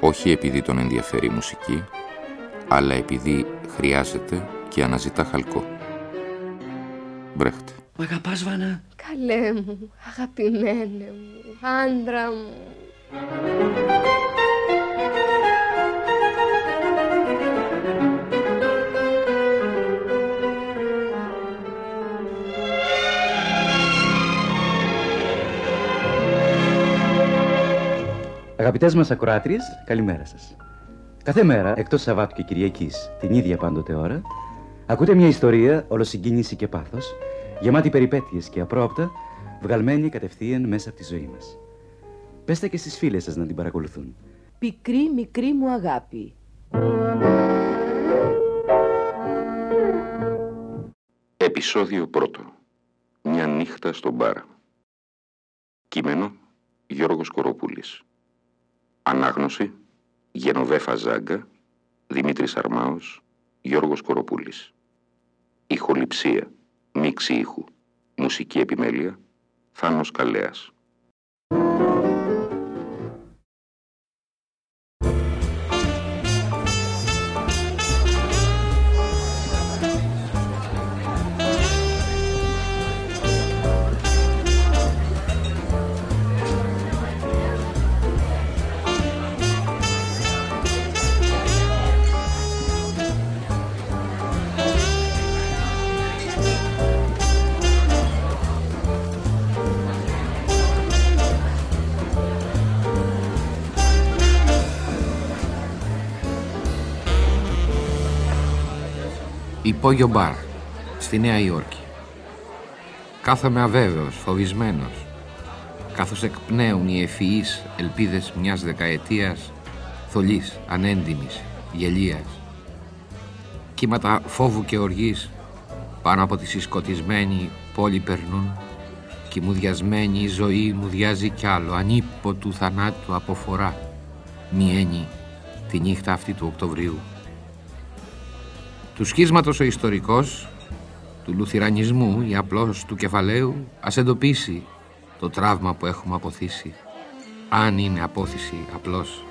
όχι επειδή τον ενδιαφέρει η μουσική, αλλά επειδή χρειάζεται και αναζητά χαλκό. Μπρέχτε. Μ' αγαπάς Βάνα; Καλέ μου, αγαπημένε μου, άντρα μου. Αγαπητές μας ακροάτριες, καλημέρα σας. Κάθε μέρα, εκτός Σαββάτου και Κυριακής, την ίδια πάντοτε ώρα, ακούτε μια ιστορία ολοσυγκίνηση και πάθος, γεμάτη περιπέτειες και απρόπτα, βγαλμένη κατευθείαν μέσα από τη ζωή μας. Πέστε και στις φίλες σας να την παρακολουθούν. Πικρή μικρή μου αγάπη. Επισόδιο πρώτο. Μια νύχτα στον μπάρα. Κείμενο Γιώργος Κοροπούλης. Ανάγνωση Γενοβέφα Ζάγκα, Δημήτρης Αρμάος, Γιώργος Κοροπούλης. Ηχοληψία, μίξη ήχου, μουσική επιμέλεια, Θάνος Καλέας. Υπόγειο μπαρ, στη Νέα Υόρκη. Κάθομαι αβέβαιος, φοβισμένος, καθώς εκπνέουν οι ευφυείς ελπίδες μιας δεκαετίας θολής, ανέντιμης, γελίας. Κύματα φόβου και οργής πάνω από τη συσκοτισμένη πόλη περνούν και η μουδιασμένη η ζωή μουδιάζει κι άλλο, ανίποτου θανάτου αποφορά. Μιένει τη νύχτα αυτή του Οκτωβρίου του σχίσματος ο ιστορικός, του λουθυρανισμού ή απλώς του κεφαλαίου, ας εντοπίσει το τραύμα που έχουμε αποθήσει. Αν είναι απόθυση απλώς.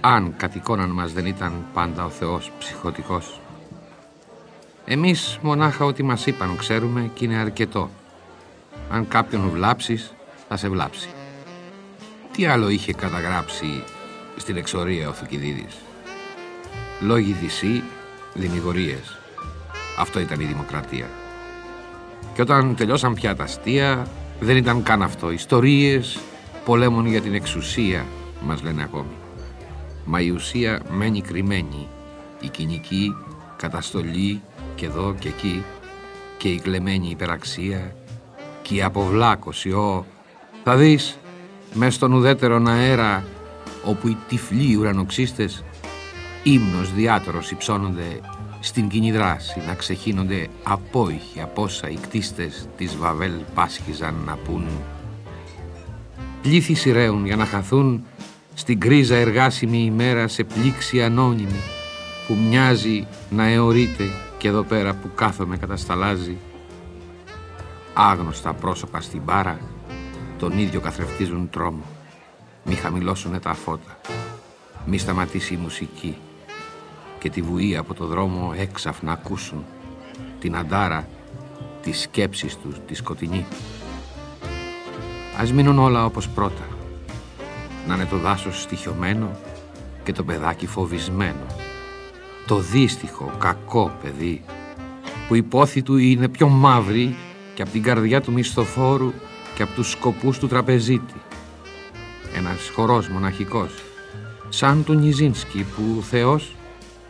Αν κατ' εικόναν μας δεν ήταν πάντα ο Θεός ψυχοτικός. Εμείς μονάχα ό,τι μας είπαν ξέρουμε και είναι αρκετό. Αν κάποιον βλάψεις, θα σε βλάψει. Τι άλλο είχε καταγράψει στην εξορία ο Θουκυδίδης; Λόγοι δυσί, δημιουργίες. Αυτό ήταν η δημοκρατία. Και όταν τελειώσαν πια τα αστεία, δεν ήταν καν αυτό. Ιστορίες πολέμων για την εξουσία, μας λένε ακόμη. Μα η ουσία μένει κρυμμένη. Η κοινική καταστολή και εδώ και εκεί και η κλεμμένη υπεραξία και η αποβλάκωση. Ω, θα δεις, μες στον ουδέτερον αέρα όπου οι τυφλοί ουρανοξύστες ύμνος διάτερος υψώνονται στην κοινή δράση να ξεχύνονται απόϊχοι από όσα οι κτίστες της Βαβέλ πάσχιζαν να πούν. Πλήθη σειραίουν για να χαθούν στην κρίζα εργάσιμη ημέρα σε πλήξη ανώνυμη που μοιάζει να αιωρείται και εδώ πέρα που κάθομαι κατασταλάζει. Άγνωστα πρόσωπα στην μπάρα τον ίδιο καθρεφτίζουν τρόμο. Μη χαμηλώσουνε τα φώτα. Μη σταματήσει η μουσική και τη βουή από το δρόμο έξαφνα ακούσουν την αντάρα της σκέψης τους τη σκοτεινή. Ας μείνουν όλα όπως πρώτα. Να είναι το δάσος στοιχειωμένο και το παιδάκι φοβισμένο. Το δύστιχο, κακό παιδί που η πόθη του είναι πιο μαύρη και από την καρδιά του μισθοφόρου και από τους σκοπούς του τραπεζίτη. Ένας χορός μοναχικός, σαν του Νιζίνσκι που ο Θεός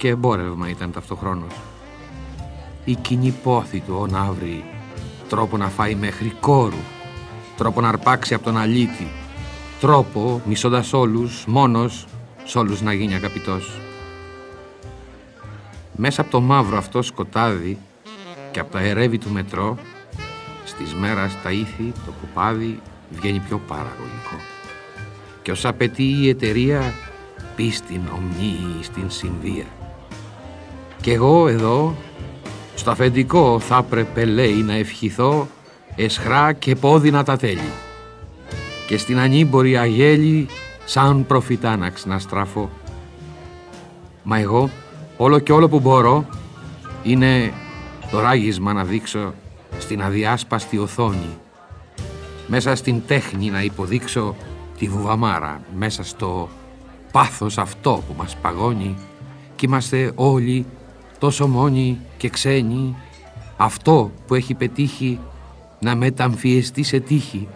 και εμπόρευμα ήταν ταυτοχρόνως. Η κοινή πόθη του ο βρει τρόπο να φάει μέχρι κόρου, τρόπο να αρπάξει από τον αλήτη, τρόπο, μισώντας όλους, μόνος, σ' όλους να γίνει αγαπητός. Μέσα από το μαύρο αυτό σκοτάδι και από τα ερεύη του μετρό στις μέρας τα ήθη, το κοπάδι βγαίνει πιο παραγωγικό. Και ως απαιτεί η εταιρεία πίστην ομνή στην συνδία. Κι εγώ εδώ στο αφεντικό θα έπρεπε λέει να ευχηθώ εσχρά και πόδινα τα τέλη. Και στην ανήμπορη αγέλη σαν προφητάναξ να στραφώ. Μα εγώ όλο και όλο που μπορώ είναι το ράγισμα να δείξω στην αδιάσπαστη οθόνη. Μέσα στην τέχνη να υποδείξω τη βουβαμάρα. Μέσα στο πάθος αυτό που μας παγώνει και είμαστε όλοι τόσο μόνοι και ξένοι αυτό που έχει πετύχει να μεταμφιεστεί σε τύχη.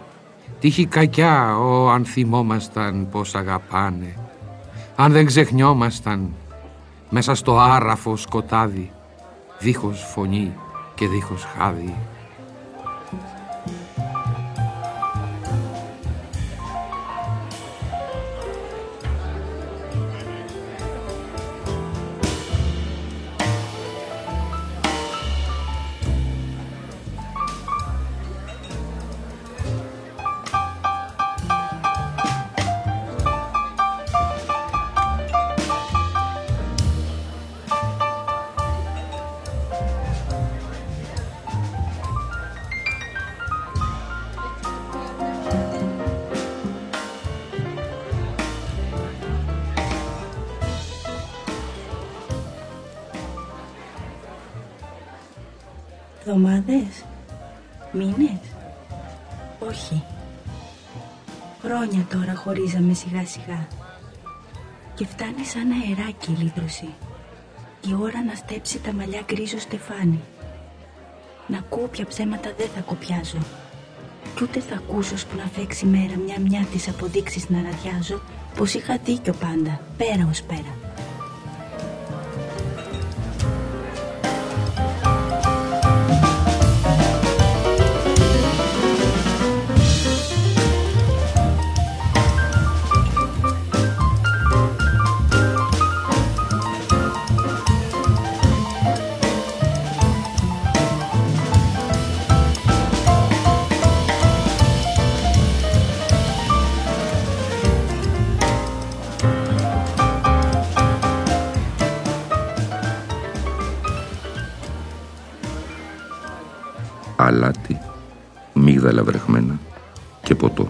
Τύχη κακιά ο αν θυμόμασταν πως αγαπάνε. Αν δεν ξεχνιόμασταν μέσα στο άραφο σκοτάδι δίχως φωνή και δίχως χάδι Εβδομάδες, μήνες, όχι. Χρόνια τώρα χωρίζαμε σιγά σιγά. Και φτάνει σαν αεράκι η λύτρωση. Η ώρα να στέψει τα μαλλιά γκρίζο στεφάνι. Να ακούω πια ψέματα δεν θα κοπιάζω. Κι ούτε θα ακούσω που να φέξει μέρα μια μια τις αποδείξεις να ραδιάζω πως είχα δίκιο πάντα, πέρα ως πέρα. Μίγδαλα βρεχμένα και ποτό.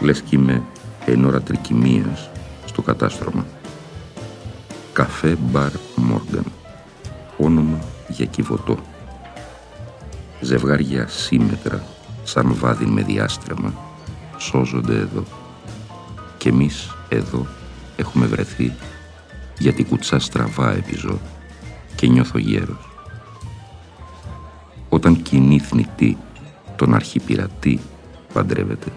Λες κι είμαι εν ώρα τρικυμίας στο κατάστρωμα. Καφέ Μπαρ Μόργαν. Όνομα για κυβωτό. Ζευγάρια σύμμετρα, σαν βάδιν με διάστρεμα, σώζονται εδώ. Κι εμείς εδώ έχουμε βρεθεί γιατί κουτσά στραβά επιζώ και νιώθω γέρος όταν κοινή θνητή τον αρχιπυρατή παντρεύεται,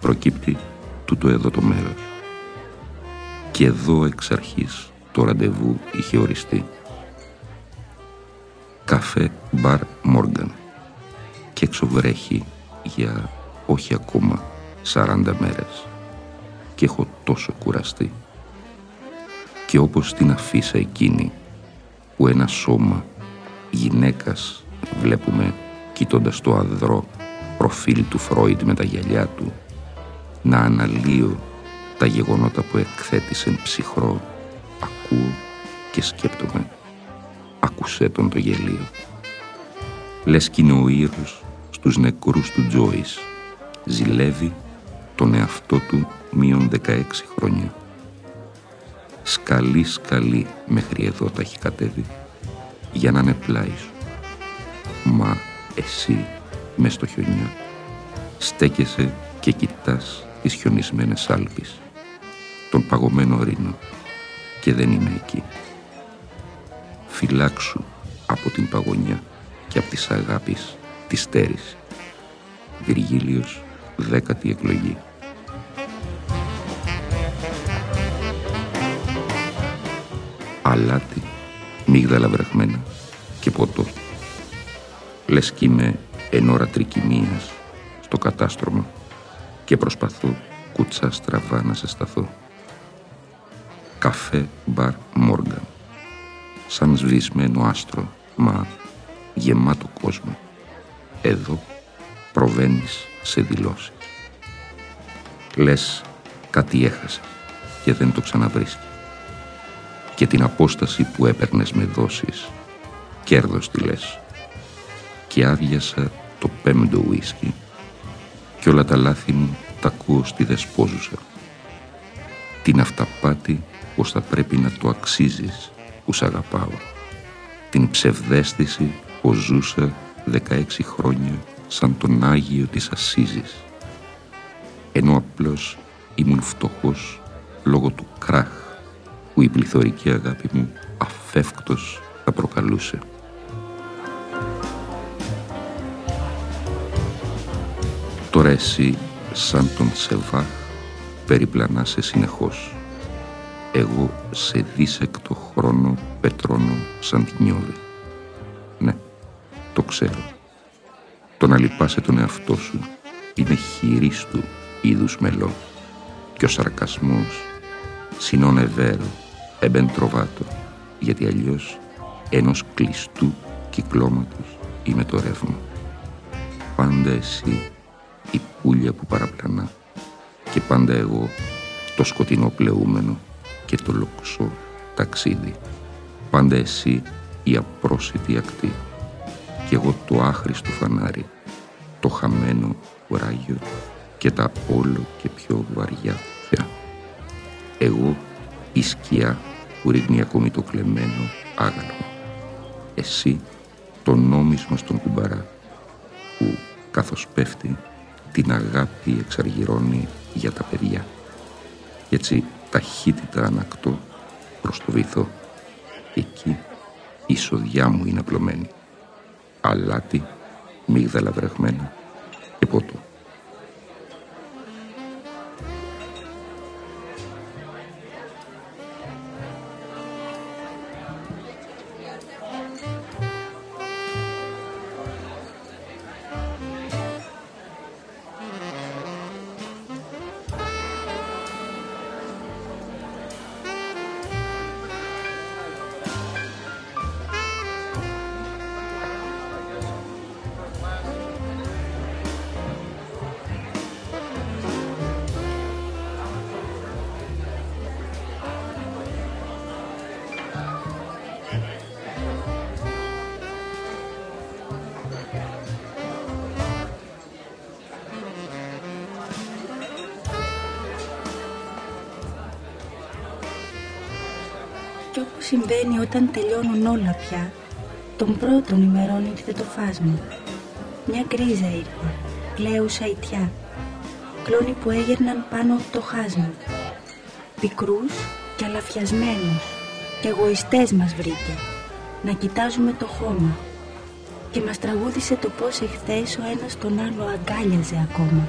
προκύπτει τούτο εδώ το μέρος. Και εδώ εξ αρχής το ραντεβού είχε οριστεί. Καφέ Μπαρ Μόργαν και έξω βρέχει για όχι ακόμα 40 μέρες και έχω τόσο κουραστεί και όπως την αφήσα εκείνη που ένα σώμα γυναίκας βλέπουμε κοιτώντας το αδρό προφίλ του Φρόιντ με τα γυαλιά του να αναλύω τα γεγονότα που εκθέτησεν ψυχρό. Ακούω και σκέπτομαι. Άκουσέ τον το γελίο. Λες κι είναι ο ήρος στους νεκρούς του Τζόις ζηλεύει τον εαυτό του μείον 16 χρόνια. Σκαλί σκαλί μέχρι εδώ τα έχει κατέβει για να είναι πλάι σου. Μα εσύ, μες στο χιονιά, στέκεσαι και κοιτάς τις χιονισμένες άλπεις, τον παγωμένο ρήνο και δεν είμαι εκεί. Φυλάξου από την παγωνιά και από τις αγάπης της στέρηση. Βυργίλιος, δέκατη εκλογή. Αλάτι, μίγδαλα βραχμένα και ποτό λες κι είμαι εν ώρα τρικυμίας στο κατάστρωμα και προσπαθώ κουτσά στραβά να σε σταθώ. Καφέ Μπαρ Μόργαν σαν σβησμένο άστρο, μα γεμάτο κόσμο. Εδώ προβαίνεις σε δηλώσεις. Λες κάτι έχασες και δεν το ξαναβρίσκει. Και την απόσταση που έπαιρνες με δόσεις, κέρδος τη λες. Και άδειασα το πέμπτο ουίσκι και όλα τα λάθη μου τα ακούω στη δεσπόζουσα. Την αυταπάτη πως θα πρέπει να το αξίζεις που σ' αγαπάω. Την ψευδέστηση πως ζούσα 16 χρόνια σαν τον Άγιο της Ασίζης. Ενώ απλώς ήμουν φτωχός λόγω του κράχ που η πληθωρική αγάπη μου αφεύκτος θα προκαλούσε. Τώρα εσύ σαν τον Σεβάχ περιπλανάσαι συνεχώς. Εγώ σε δίσεκτο χρόνο πετρώνω σαν την νιώδη. Ναι, το ξέρω. Το να λυπάσαι τον εαυτό σου είναι χειρίστου είδους μελό και ο σαρκασμός συνώνε βέρο, εμπεντροβάτο, γιατί αλλιώς ενός κλειστού κυκλώματος είμαι το ρεύμα. Πάντα εσύ η πουλια που παραπλανά και πάντα εγώ το σκοτεινό πλεούμενο και το λοξό ταξίδι. Πάντα εσύ η απρόσιτη ακτή και εγώ το άχρηστο φανάρι, το χαμένο ουράγιο και τα όλο και πιο βαριά πια. Εγώ η σκιά που ρίχνει ακόμη το κλεμμένο άγαλμα. Εσύ το νόμισμα στον κουμπαρά που καθώς πέφτει την αγάπη εξαργυρώνει για τα παιδιά. Έτσι ταχύτητα ανακτώ προς το βυθό. Εκεί η σοδιά μου είναι απλωμένη. Αλάτι, μίγδαλα βρεγμένα και ποτό. Κι όπως συμβαίνει όταν τελειώνουν όλα πια, τον πρώτον ημερών ήρθε το φάσμα. Μια γκρίζα ήρθε, κλαίουσα ητιά, κλόνοι που έγερναν πάνω από το χάσμα. Πικρούς και αλαφιασμένους και εγωιστές μας βρήκε, να κοιτάζουμε το χώμα. Και μας τραγούδισε το πώς εχθές ο ένας τον άλλο αγκάλιαζε ακόμα.